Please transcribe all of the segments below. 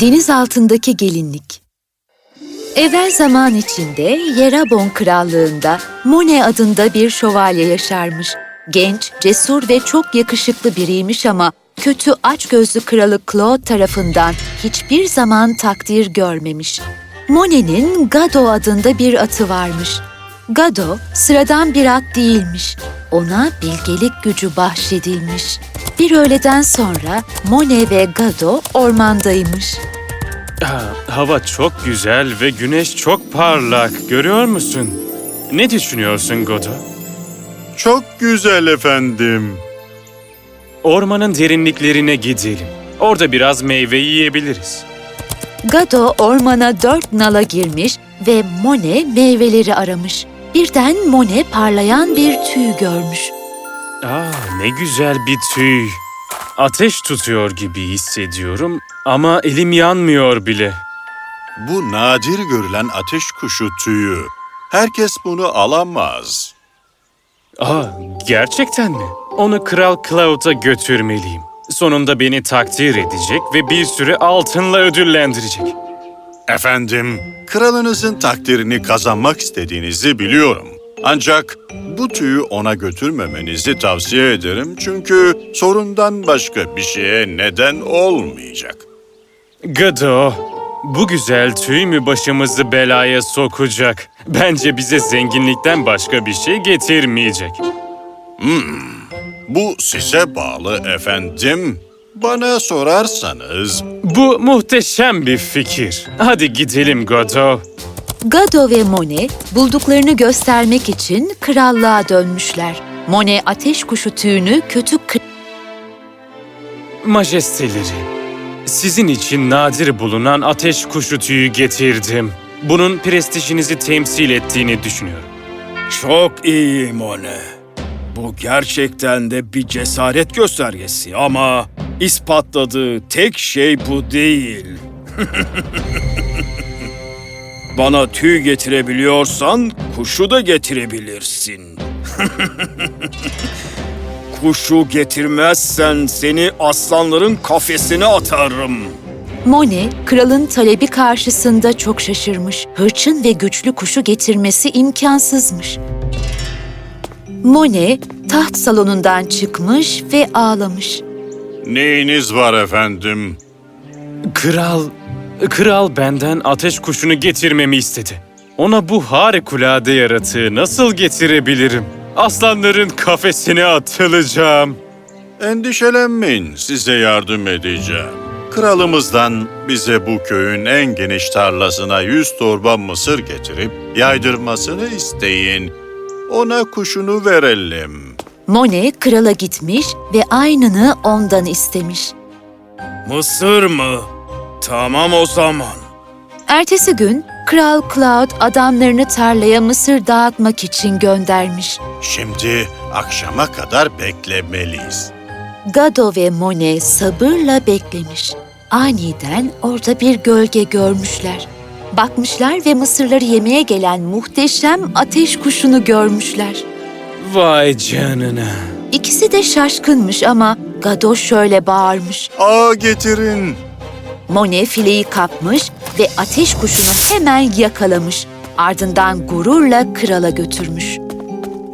Deniz altındaki gelinlik. Evvel zaman içinde Yerabon krallığında Mone adında bir şövalye yaşarmış. Genç, cesur ve çok yakışıklı biriymiş ama kötü açgözlü kralı Claude tarafından hiçbir zaman takdir görmemiş. Mone'nin Gado adında bir atı varmış. Gado sıradan bir at değilmiş. Ona bilgelik gücü bahşedilmiş. Bir öğleden sonra Mone ve Gado ormandaymış. Ha, hava çok güzel ve güneş çok parlak. Görüyor musun? Ne düşünüyorsun Godo? Çok güzel efendim. Ormanın derinliklerine gidelim. Orada biraz meyve yiyebiliriz. Gado ormana dört nala girmiş ve Mone meyveleri aramış. Birden Mone parlayan bir tüy görmüş. Aa, ne güzel bir tüy. Ateş tutuyor gibi hissediyorum ama elim yanmıyor bile. Bu nadir görülen ateş kuşu tüyü. Herkes bunu alamaz. Aa, gerçekten mi? Onu Kral Cloud'a götürmeliyim. Sonunda beni takdir edecek ve bir sürü altınla ödüllendirecek. Efendim, kralınızın takdirini kazanmak istediğinizi biliyorum. Ancak bu tüyü ona götürmemenizi tavsiye ederim çünkü sorundan başka bir şeye neden olmayacak. Gado, bu güzel tüy mü başımızı belaya sokacak? Bence bize zenginlikten başka bir şey getirmeyecek. Bu size bağlı efendim. Bana sorarsanız Bu muhteşem bir fikir. Hadi gidelim Godo. Gado ve Mone bulduklarını göstermek için krallığa dönmüşler. Mone ateş kuşu tüyünü kötü kı- Majesteleri, sizin için nadir bulunan ateş kuşu tüyü getirdim. Bunun prestijinizi temsil ettiğini düşünüyorum. Çok iyi Mone. Bu gerçekten de bir cesaret göstergesi ama ispatladığı tek şey bu değil. Bana tüy getirebiliyorsan kuşu da getirebilirsin. kuşu getirmezsen seni aslanların kafesine atarım. Mone, kralın talebi karşısında çok şaşırmış. Hırçın ve güçlü kuşu getirmesi imkansızmış. Mone, taht salonundan çıkmış ve ağlamış. neyiniz var efendim? Kral, kral benden ateş kuşunu getirmemi istedi. Ona bu harikulade yaratığı nasıl getirebilirim? Aslanların kafesine atılacağım. Endişelenmeyin, size yardım edeceğim. Kralımızdan bize bu köyün en geniş tarlasına yüz torba mısır getirip yaydırmasını isteyin. Ona kuşunu verelim. Mone, krala gitmiş ve aynını ondan istemiş. Mısır mı? Tamam o zaman. Ertesi gün Kral Cloud adamlarını tarlaya mısır dağıtmak için göndermiş. Şimdi akşama kadar beklemeliyiz. Gado ve Mone sabırla beklemiş. Aniden orada bir gölge görmüşler. Bakmışlar ve mısırları yemeye gelen muhteşem ateş kuşunu görmüşler. Vay canına. İkisi de şaşkınmış ama Gado şöyle bağırmış. Aa getirin. Mone fileyi kapmış ve ateş kuşunu hemen yakalamış. Ardından gururla krala götürmüş.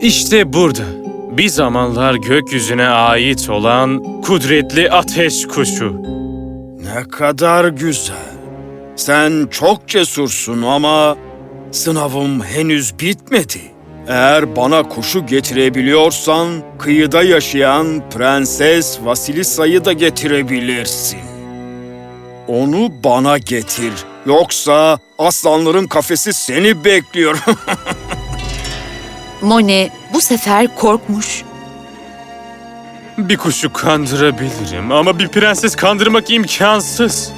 İşte burada. Bir zamanlar gökyüzüne ait olan kudretli ateş kuşu. Ne kadar güzel. Sen çok cesursun ama sınavım henüz bitmedi. Eğer bana kuşu getirebiliyorsan kıyıda yaşayan Prenses Vasilisa'yı da getirebilirsin. Onu bana getir. Yoksa aslanların kafesi seni bekliyor. Mone bu sefer korkmuş. Bir kuşu kandırabilirim ama bir prenses kandırmak imkansız.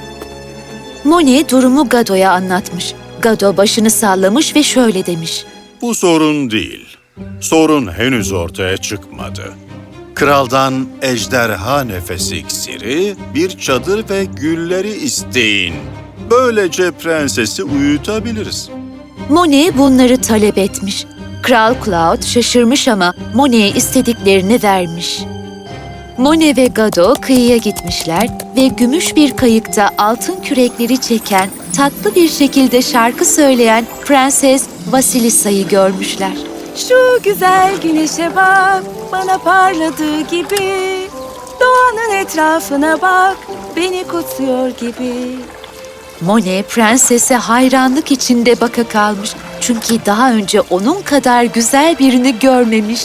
Mone durumu Gado'ya anlatmış. Gado başını sallamış ve şöyle demiş. Bu sorun değil. Sorun henüz ortaya çıkmadı. Kraldan ejderha nefesi iksiri, bir çadır ve gülleri isteyin. Böylece prensesi uyutabiliriz. Mone bunları talep etmiş. Kral Cloud şaşırmış ama Mone'ye istediklerini vermiş. Mone ve Gado kıyıya gitmişler ve gümüş bir kayıkta altın kürekleri çeken, tatlı bir şekilde şarkı söyleyen Prenses Vasilisa'yı görmüşler. Şu güzel güneşe bak, bana parladığı gibi. Doğanın etrafına bak, beni kutsuyor gibi. Mone prensese hayranlık içinde baka kalmış. Çünkü daha önce onun kadar güzel birini görmemiş.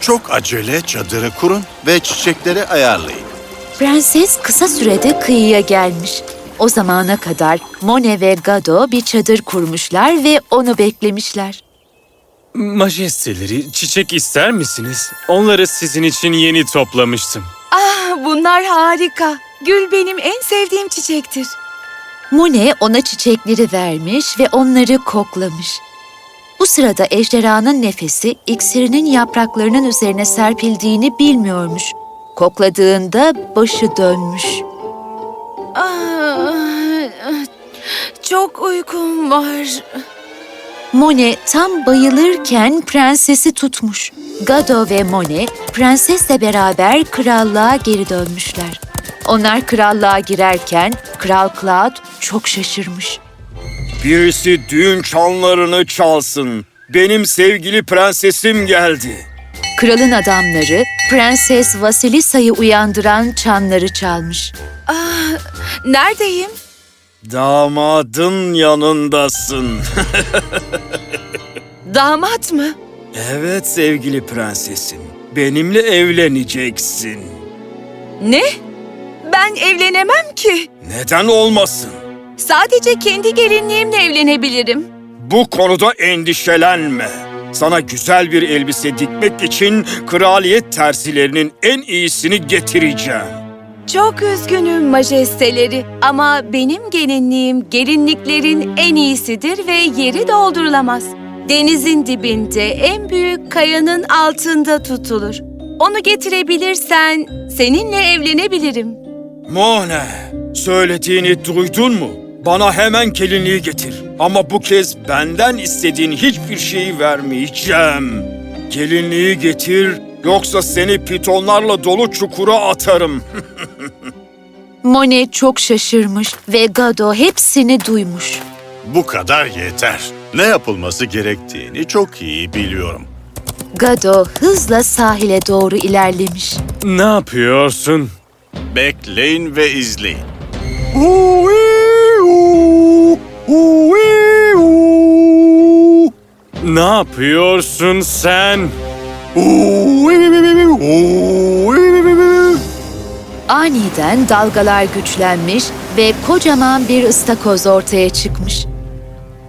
Çok acele çadırı kurun ve çiçekleri ayarlayın. Prenses kısa sürede kıyıya gelmiş. O zamana kadar Mone ve Gado bir çadır kurmuşlar ve onu beklemişler. Majesteleri, çiçek ister misiniz? Onları sizin için yeni toplamıştım. Ah bunlar harika. Gül benim en sevdiğim çiçektir. Mone ona çiçekleri vermiş ve onları koklamış. Bu sırada ejderhanın nefesi iksirinin yapraklarının üzerine serpildiğini bilmiyormuş. Kokladığında başı dönmüş. Ah, çok uykum var. Mone tam bayılırken prensesi tutmuş. Gado ve Mone prensesle beraber krallığa geri dönmüşler. Onlar krallığa girerken Kral Cloud çok şaşırmış. Birisi düğün çanlarını çalsın. Benim sevgili prensesim geldi. Kralın adamları Prenses Vasilisa'yı uyandıran çanları çalmış. Neredeyim? Damadın yanındasın. Damat mı? evet sevgili prensesim. Benimle evleneceksin. Ne? Ben evlenemem ki. Neden olmasın? Sadece kendi gelinliğimle evlenebilirim. Bu konuda endişelenme. Sana güzel bir elbise dikmek için kraliyet terzilerinin en iyisini getireceğim. Çok üzgünüm majesteleri ama benim gelinliğim gelinliklerin en iyisidir ve yeri doldurulamaz. Denizin dibinde en büyük kayanın altında tutulur. Onu getirebilirsen seninle evlenebilirim. Mone, söylediğini duydun mu? Bana hemen gelinliği getir. Ama bu kez benden istediğin hiçbir şeyi vermeyeceğim. Gelinliği getir, yoksa seni pitonlarla dolu çukura atarım. Mone çok şaşırmış ve Gado hepsini duymuş. Bu kadar yeter. Ne yapılması gerektiğini çok iyi biliyorum. Gado hızla sahile doğru ilerlemiş. Ne yapıyorsun? Bekleyin ve izleyin. Ne yapıyorsun sen? Aniden dalgalar güçlenmiş ve kocaman bir ıstakoz ortaya çıkmış.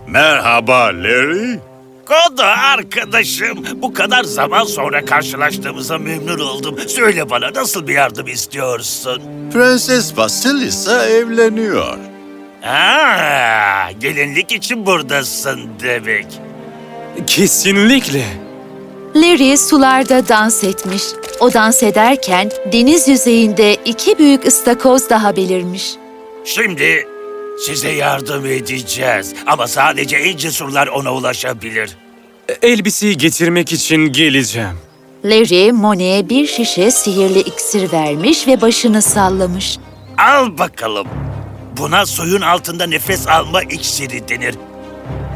Merhaba Larry. Koda arkadaşım, bu kadar zaman sonra karşılaştığımıza memnun oldum. Söyle bana nasıl bir yardım istiyorsun? Prenses Vasilisa evleniyor. Aa, gelinlik için buradasın demek. Kesinlikle. Larry sularda dans etmiş. O dans ederken deniz yüzeyinde iki büyük ıstakoz daha belirmiş. Şimdi size yardım edeceğiz. Ama sadece en cesurlar ona ulaşabilir. Elbiseyi getirmek için geleceğim. Larry, Mone'ye bir şişe sihirli iksir vermiş ve başını sallamış. Al bakalım. Buna suyun altında nefes alma iksiri denir.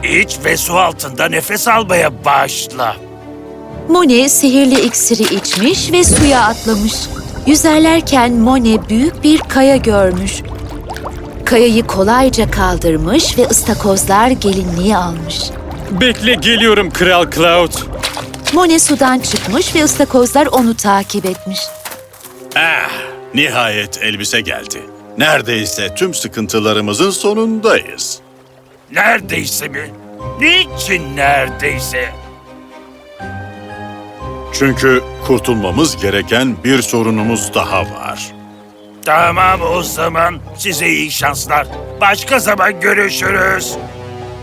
İç ve su altında nefes almaya başla. Mone sihirli iksiri içmiş ve suya atlamış. Yüzerlerken Mone büyük bir kaya görmüş. Kayayı kolayca kaldırmış ve ıstakozlar gelinliği almış. Bekle geliyorum Kral Cloud. Mone sudan çıkmış ve ıstakozlar onu takip etmiş. Ah, nihayet elbise geldi. Neredeyse tüm sıkıntılarımızın sonundayız. Neredeyse mi? Niçin neredeyse? Çünkü kurtulmamız gereken bir sorunumuz daha var. Tamam o zaman size iyi şanslar. Başka zaman görüşürüz.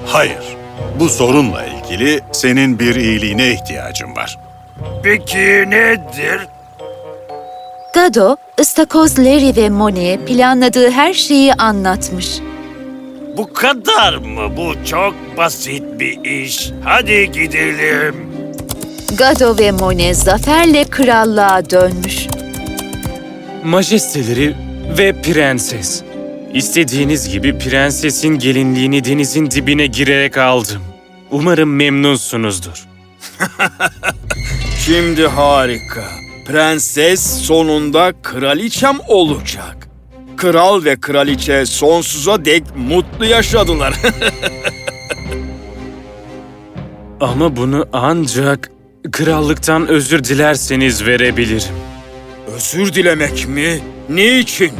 Hayır, bu sorunla ilgili senin bir iyiliğine ihtiyacım var. Peki nedir? Gado, ıstakoz Larry ve Mone'ye planladığı her şeyi anlatmış. Bu kadar mı? Bu çok basit bir iş. Hadi gidelim. Gado ve Mone zaferle krallığa dönmüş. Majesteleri ve prenses. İstediğiniz gibi prensesin gelinliğini denizin dibine girerek aldım. Umarım memnunsunuzdur. Şimdi harika. Prenses sonunda kraliçem olacak. Kral ve kraliçe sonsuza dek mutlu yaşadılar. Ama bunu ancak krallıktan özür dilerseniz verebilirim. Özür dilemek mi? Niçin?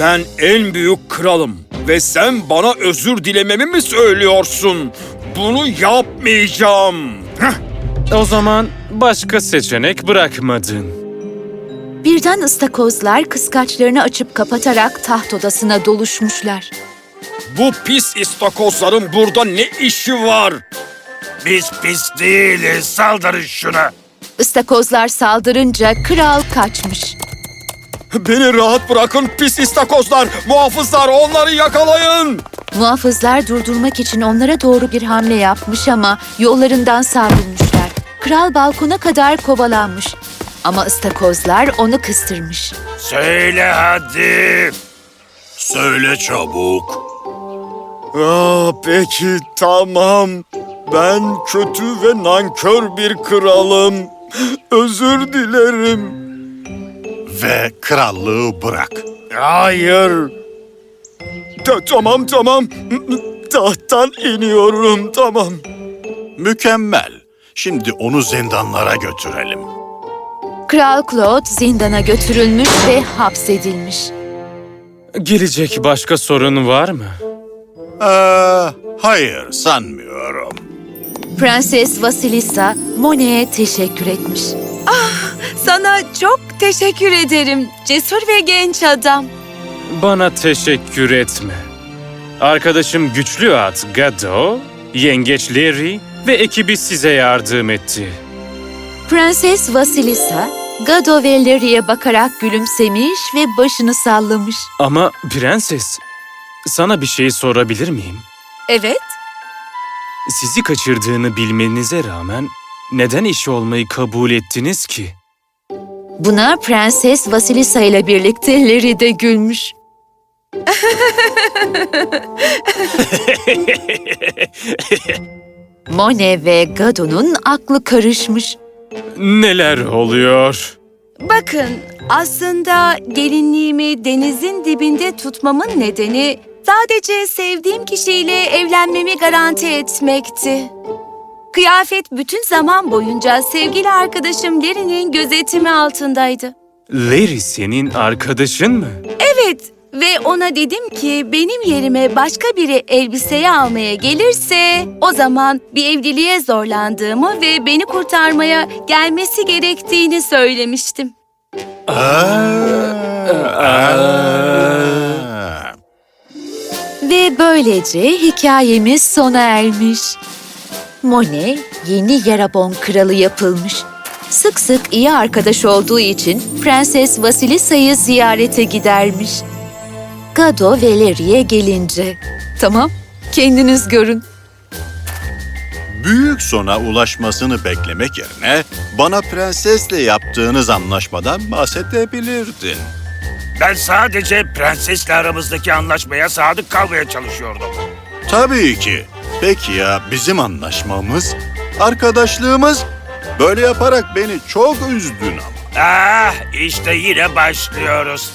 Ben en büyük kralım ve sen bana özür dilememi mi söylüyorsun? Bunu yapmayacağım. Heh. O zaman başka seçenek bırakmadın. Birden ıstakozlar kıskaçlarını açıp kapatarak taht odasına doluşmuşlar. Bu pis istakozların burada ne işi var? Biz pis değiliz. Saldırın şuna. Istakozlar saldırınca kral kaçmış. Beni rahat bırakın pis istakozlar. Muhafızlar onları yakalayın. Muhafızlar durdurmak için onlara doğru bir hamle yapmış ama yollarından savrulmuşlar. Kral balkona kadar kovalanmış. Ama ıstakozlar onu kıstırmış. Söyle hadi. Söyle çabuk. Aa, peki tamam. Ben kötü ve nankör bir kralım. Özür dilerim. Ve krallığı bırak. Hayır. Ta- tamam tamam. Tahttan iniyorum tamam. Mükemmel. Şimdi onu zindanlara götürelim. Kral Claude zindana götürülmüş ve hapsedilmiş. Gelecek başka sorun var mı? Ee, hayır sanmıyorum. Prenses Vasilisa Monet'e teşekkür etmiş. Sana çok teşekkür ederim. Cesur ve genç adam. Bana teşekkür etme. Arkadaşım güçlü at Gado, yengeç Larry ve ekibi size yardım etti. Prenses Vasilisa, Gado ve Larry'e bakarak gülümsemiş ve başını sallamış. Ama prenses, sana bir şey sorabilir miyim? Evet. Sizi kaçırdığını bilmenize rağmen neden iş olmayı kabul ettiniz ki? Buna Prenses Vasilisa ile birlikte Larry de gülmüş. Monet ve Gado'nun aklı karışmış. Neler oluyor? Bakın aslında gelinliğimi denizin dibinde tutmamın nedeni sadece sevdiğim kişiyle evlenmemi garanti etmekti. Kıyafet bütün zaman boyunca sevgili arkadaşım Larry'nin gözetimi altındaydı. Larry senin arkadaşın mı? Evet ve ona dedim ki benim yerime başka biri elbiseyi almaya gelirse o zaman bir evliliğe zorlandığımı ve beni kurtarmaya gelmesi gerektiğini söylemiştim. Aa. Ve böylece hikayemiz sona ermiş. Monet yeni Yarabon kralı yapılmış. Sık sık iyi arkadaş olduğu için Prenses Vasilisa'yı ziyarete gidermiş. Gado ve Larry'e gelince... Tamam, kendiniz görün. Büyük sona ulaşmasını beklemek yerine bana prensesle yaptığınız anlaşmadan bahsedebilirdin. Ben sadece prensesle aramızdaki anlaşmaya sadık kalmaya çalışıyordum. Tabii ki. Peki ya bizim anlaşmamız? Arkadaşlığımız? Böyle yaparak beni çok üzdün ama. Ah işte yine başlıyoruz.